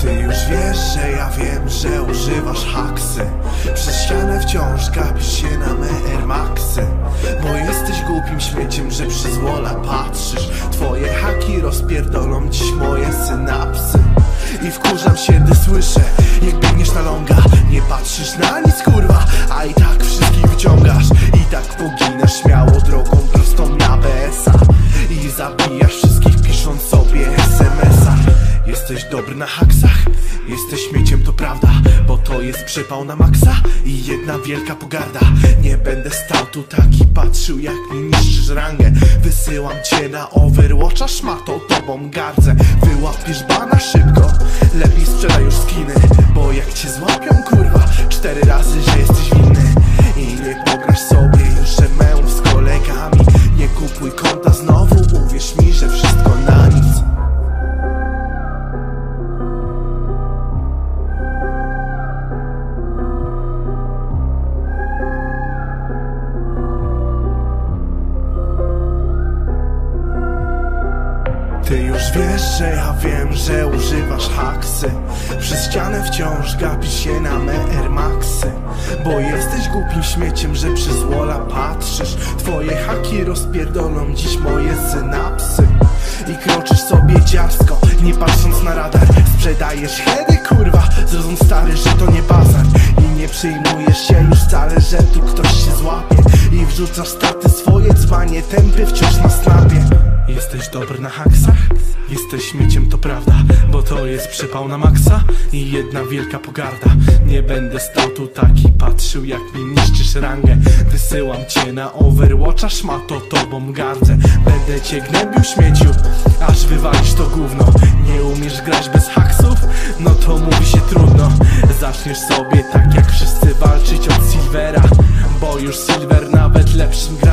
Ty już wiesz, że ja wiem, że używasz haksy. Przez ścianę wciąż gapisz się na me Air Maxy. Bo jesteś głupim śmieciem, że przez wola patrzysz. Twoje haki rozpierdolą dziś moje synapsy. I wkurzam się, gdy słyszę, jak biegniesz na longa. Nie patrzysz na nic, kurwa, a i tak wszystkich wyciągasz. I tak poginasz śmiało drogą prostą na BS-a I zabijasz wszystkich pisząc sobie Jesteś dobry na haksach, jesteś śmieciem to prawda Bo to jest przypał na maksa i jedna wielka pogarda. Nie będę stał tu tak i patrzył jak mi niszczysz rangę. Wysyłam cię na Overwatcha, szmatą tobą gardzę. Wyłapiesz bana szybko, lepiej sprzedaj już skiny Bo jak cię złapią kurwa, cztery razy, że Już wiesz, że ja wiem, że używasz haksy. Przez ścianę wciąż gapisz się na me Air Maxy. Bo jesteś głupim śmieciem, że przez wola patrzysz. Twoje haki rozpierdolą dziś moje synapsy. I kroczysz sobie dziarsko, nie patrząc na radar. Sprzedajesz hedy, kurwa, zrozum stary, że to nie bazar. I nie przyjmujesz się już wcale, że tu ktoś się złapie. I wrzucasz staty swoje dzwanie, tempy wciąż na snapie Jesteś dobry na haksach? Jesteś śmieciem, to prawda Bo to jest przypał na maksa I jedna wielka pogarda Nie będę stał tu tak i patrzył jak mi niszczysz rangę Wysyłam cię na Overwatcha, szmato tobą gardzę Będę cię gnębił śmieciu Aż wywalisz to gówno Nie umiesz grać bez haksów? No to mówi się trudno Zaczniesz sobie tak jak wszyscy walczyć od Silvera Bo już Silver nawet lepszym gra